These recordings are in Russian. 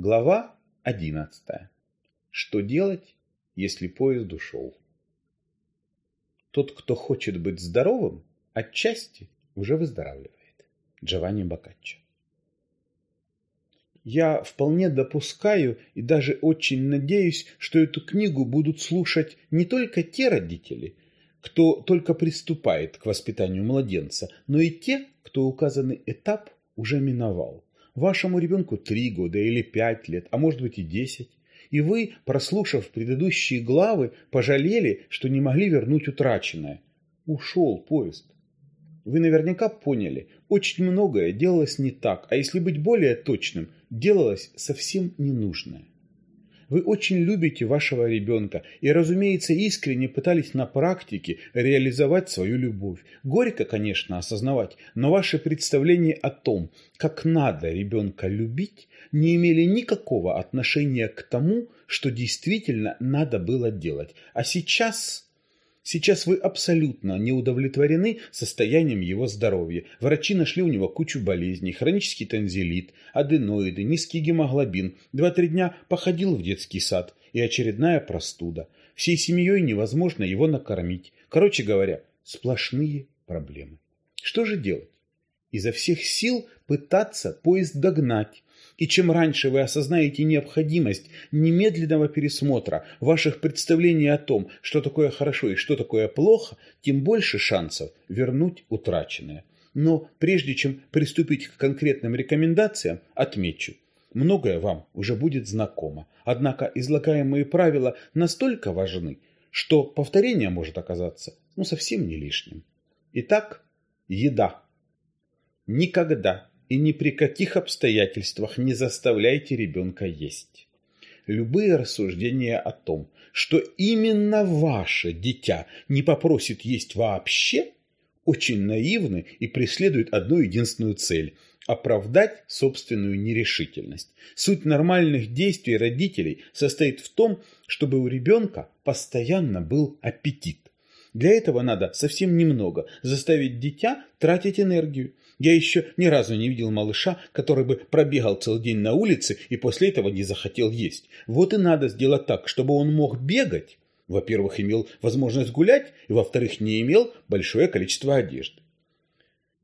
Глава 11. Что делать, если поезд ушел? Тот, кто хочет быть здоровым, отчасти уже выздоравливает. Джованни Боккаччо. Я вполне допускаю и даже очень надеюсь, что эту книгу будут слушать не только те родители, кто только приступает к воспитанию младенца, но и те, кто указанный этап уже миновал. Вашему ребенку три года или пять лет, а может быть и десять. И вы, прослушав предыдущие главы, пожалели, что не могли вернуть утраченное. Ушел поезд. Вы наверняка поняли, очень многое делалось не так, а если быть более точным, делалось совсем ненужное. Вы очень любите вашего ребенка и, разумеется, искренне пытались на практике реализовать свою любовь. Горько, конечно, осознавать, но ваши представления о том, как надо ребенка любить, не имели никакого отношения к тому, что действительно надо было делать. А сейчас Сейчас вы абсолютно не удовлетворены состоянием его здоровья. Врачи нашли у него кучу болезней, хронический танзелит, аденоиды, низкий гемоглобин. Два-три дня походил в детский сад и очередная простуда. Всей семьей невозможно его накормить. Короче говоря, сплошные проблемы. Что же делать? Изо всех сил пытаться поезд догнать, и чем раньше вы осознаете необходимость немедленного пересмотра ваших представлений о том, что такое хорошо и что такое плохо, тем больше шансов вернуть утраченное. Но прежде чем приступить к конкретным рекомендациям, отмечу, многое вам уже будет знакомо. Однако излагаемые правила настолько важны, что повторение может оказаться ну, совсем не лишним. Итак, еда. Никогда и ни при каких обстоятельствах не заставляйте ребенка есть. Любые рассуждения о том, что именно ваше дитя не попросит есть вообще, очень наивны и преследуют одну единственную цель – оправдать собственную нерешительность. Суть нормальных действий родителей состоит в том, чтобы у ребенка постоянно был аппетит. Для этого надо совсем немного заставить дитя тратить энергию. Я еще ни разу не видел малыша, который бы пробегал целый день на улице и после этого не захотел есть. Вот и надо сделать так, чтобы он мог бегать. Во-первых, имел возможность гулять, и во-вторых, не имел большое количество одежды.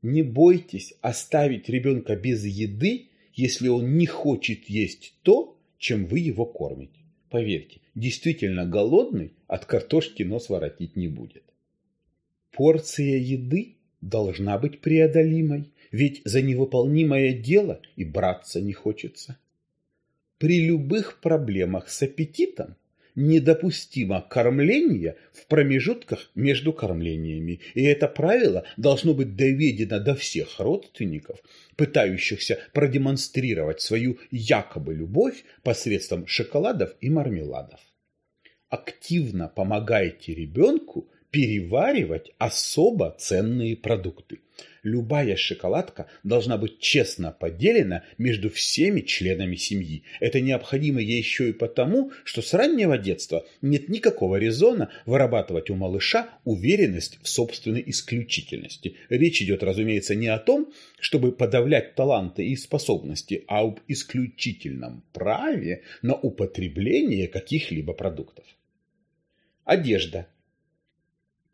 Не бойтесь оставить ребенка без еды, если он не хочет есть то, чем вы его кормите. Поверьте, действительно голодный от картошки нос воротить не будет. Порция еды должна быть преодолимой, ведь за невыполнимое дело и браться не хочется. При любых проблемах с аппетитом недопустимо кормление в промежутках между кормлениями, и это правило должно быть доведено до всех родственников, пытающихся продемонстрировать свою якобы любовь посредством шоколадов и мармеладов. Активно помогайте ребенку переваривать особо ценные продукты. Любая шоколадка должна быть честно поделена между всеми членами семьи. Это необходимо ей еще и потому, что с раннего детства нет никакого резона вырабатывать у малыша уверенность в собственной исключительности. Речь идет, разумеется, не о том, чтобы подавлять таланты и способности, а об исключительном праве на употребление каких-либо продуктов. Одежда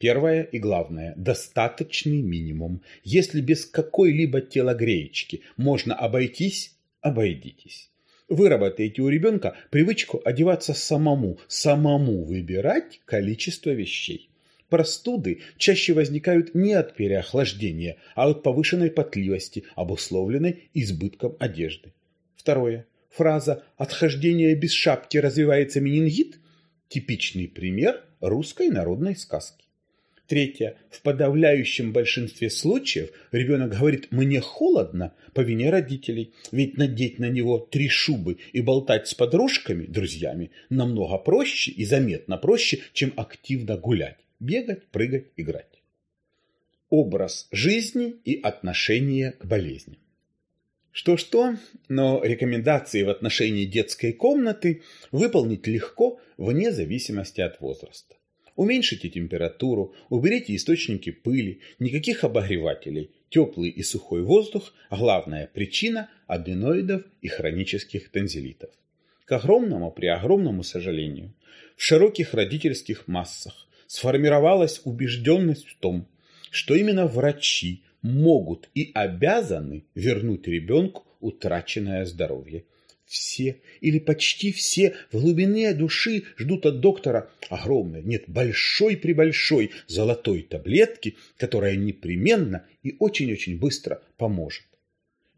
Первое и главное – достаточный минимум. Если без какой-либо телогреечки можно обойтись, обойдитесь. Выработайте у ребенка привычку одеваться самому, самому выбирать количество вещей. Простуды чаще возникают не от переохлаждения, а от повышенной потливости, обусловленной избытком одежды. Второе. Фраза «отхождение без шапки развивается менингит» – типичный пример русской народной сказки. Третье. В подавляющем большинстве случаев ребенок говорит «мне холодно» по вине родителей. Ведь надеть на него три шубы и болтать с подружками, друзьями, намного проще и заметно проще, чем активно гулять, бегать, прыгать, играть. Образ жизни и отношение к болезням. Что-что, но рекомендации в отношении детской комнаты выполнить легко вне зависимости от возраста. Уменьшите температуру, уберите источники пыли, никаких обогревателей, теплый и сухой воздух – главная причина аденоидов и хронических танзелитов. К огромному при огромному сожалению, в широких родительских массах сформировалась убежденность в том, что именно врачи могут и обязаны вернуть ребенку утраченное здоровье. Все или почти все в глубине души ждут от доктора огромной, нет, большой-пребольшой золотой таблетки, которая непременно и очень-очень быстро поможет.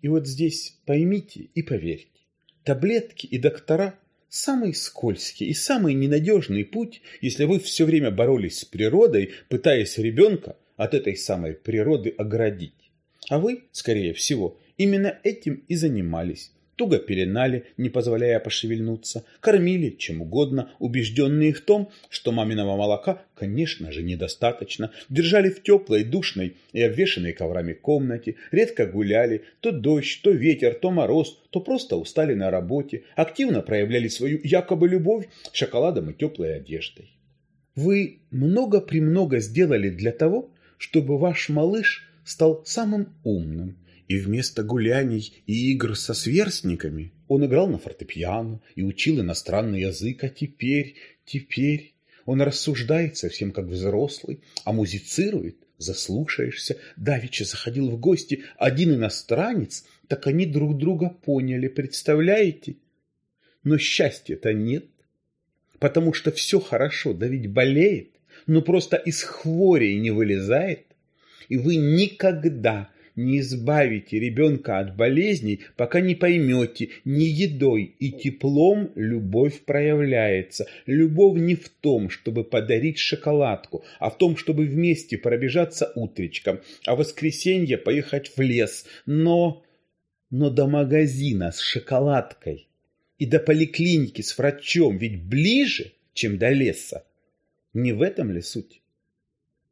И вот здесь поймите и поверьте, таблетки и доктора – самый скользкий и самый ненадежный путь, если вы все время боролись с природой, пытаясь ребенка от этой самой природы оградить. А вы, скорее всего, именно этим и занимались. Туго пеленали, не позволяя пошевельнуться, кормили чем угодно, убежденные в том, что маминого молока, конечно же, недостаточно, держали в теплой, душной и обвешанной коврами комнате, редко гуляли, то дождь, то ветер, то мороз, то просто устали на работе, активно проявляли свою якобы любовь шоколадом и теплой одеждой. Вы много-премного сделали для того, чтобы ваш малыш стал самым умным, и вместо гуляний и игр со сверстниками он играл на фортепиано и учил иностранный язык, а теперь, теперь он рассуждает совсем как взрослый, а музицирует, заслушаешься. Давича заходил в гости один иностранец, так они друг друга поняли, представляете? Но счастья-то нет, потому что все хорошо, да ведь болеет но просто из хворей не вылезает, и вы никогда не избавите ребенка от болезней, пока не поймете, не едой и теплом любовь проявляется. Любовь не в том, чтобы подарить шоколадку, а в том, чтобы вместе пробежаться утречком, а в воскресенье поехать в лес. Но... но до магазина с шоколадкой и до поликлиники с врачом ведь ближе, чем до леса. Не в этом ли суть?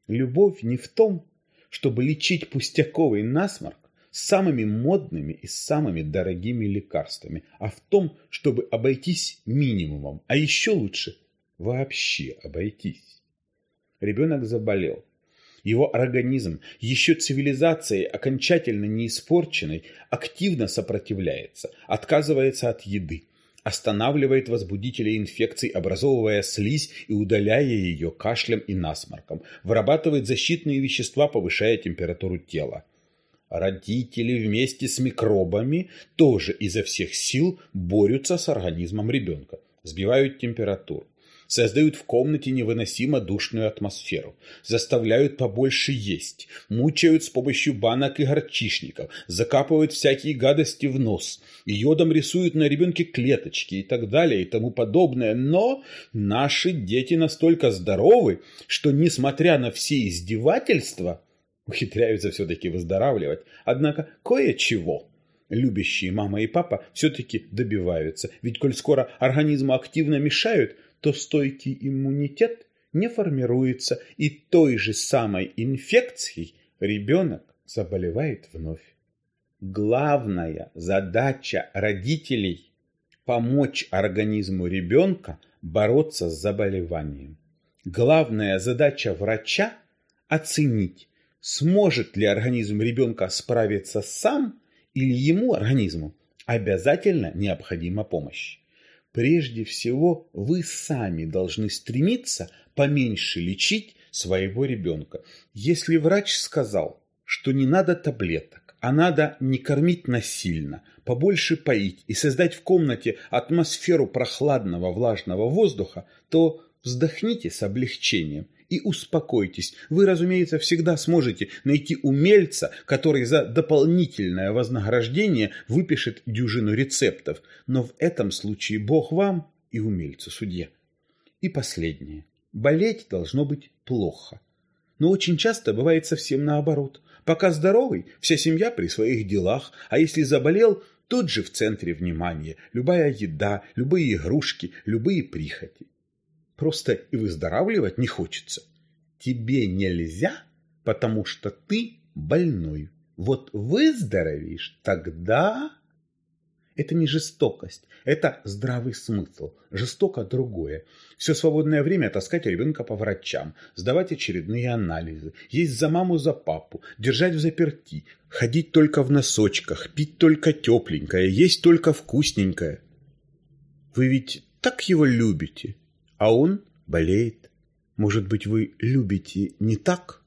Любовь не в том, чтобы лечить пустяковый насморк самыми модными и самыми дорогими лекарствами, а в том, чтобы обойтись минимумом, а еще лучше вообще обойтись. Ребенок заболел. Его организм, еще цивилизацией окончательно не испорченной, активно сопротивляется, отказывается от еды, останавливает возбудители инфекций, образовывая слизь и удаляя ее кашлем и насморком, вырабатывает защитные вещества, повышая температуру тела. Родители вместе с микробами тоже изо всех сил борются с организмом ребенка, сбивают температуру, создают в комнате невыносимо душную атмосферу, заставляют побольше есть, мучают с помощью банок и горчишников, закапывают всякие гадости в нос, йодом рисуют на ребенке клеточки и так далее и тому подобное. Но наши дети настолько здоровы, что, несмотря на все издевательства, ухитряются все-таки выздоравливать. Однако кое-чего любящие мама и папа все-таки добиваются. Ведь коль скоро организму активно мешают, то стойкий иммунитет не формируется, и той же самой инфекцией ребенок заболевает вновь. Главная задача родителей – помочь организму ребенка бороться с заболеванием. Главная задача врача – оценить, сможет ли организм ребенка справиться сам или ему, организму, обязательно необходима помощь. Прежде всего, вы сами должны стремиться поменьше лечить своего ребенка. Если врач сказал, что не надо таблеток, а надо не кормить насильно, побольше поить и создать в комнате атмосферу прохладного влажного воздуха, то вздохните с облегчением и успокойтесь. Вы, разумеется, всегда сможете найти умельца, который за дополнительное вознаграждение выпишет дюжину рецептов. Но в этом случае Бог вам и умельцу судья. И последнее. Болеть должно быть плохо. Но очень часто бывает совсем наоборот. Пока здоровый, вся семья при своих делах, а если заболел, тот же в центре внимания. Любая еда, любые игрушки, любые прихоти. Просто и выздоравливать не хочется. Тебе нельзя, потому что ты больной. Вот выздоровеешь, тогда... Это не жестокость, это здравый смысл. Жестоко другое. Все свободное время таскать ребенка по врачам, сдавать очередные анализы, есть за маму, за папу, держать в заперти, ходить только в носочках, пить только тепленькое, есть только вкусненькое. Вы ведь так его любите, а он болеет. Может быть, вы любите не так?